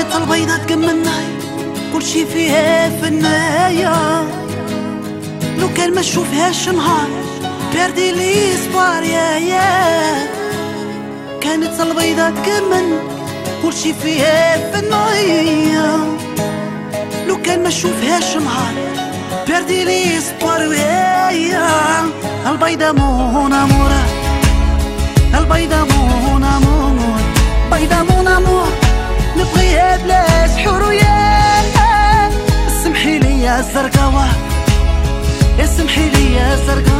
البيضة تكملناي كل شي فيها في النهاية. لو كان ما نشوفهاش نهار باردي لي سبار يا يا. كانت البيضة تكمل كل شي فيها في النهاية. لو كان ما نشوفهاش نهار باردي لي سبار يا. يا البيضة مون امورة البيضة مون امور بيضة مون امور نبغيها بلا سحور ويا سمحي لي يا زرقاوة. اسمحي لي يا زرقاء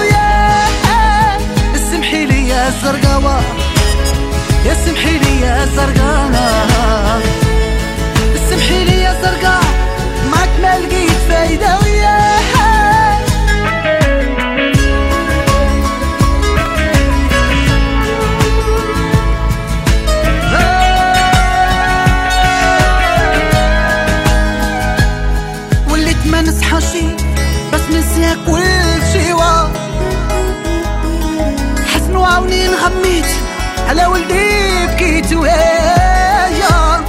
الزرقاوة. يا سمحي لي يا زرقاء اسمحي لي يا زرقاء. معك ما لقيت فايدة نصحى بس نسيا غميت على ولدي بكيت ويا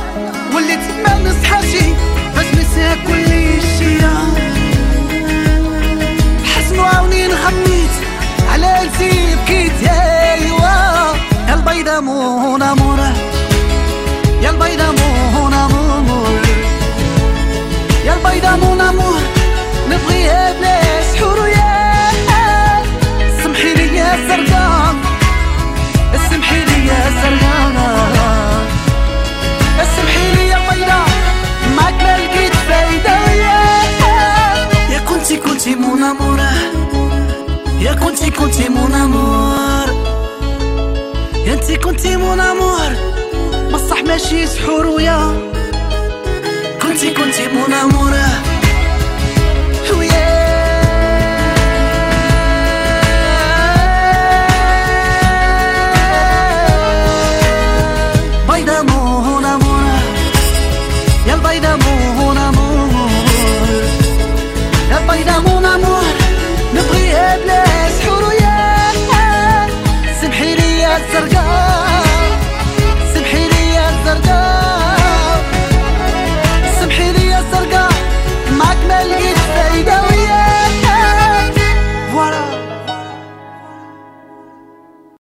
وليت ما نصحى يا كنتي كنتي mon amour يا انتي كنتي mon amour بصح ماشي toujours ويا كنتي كنتي mon amour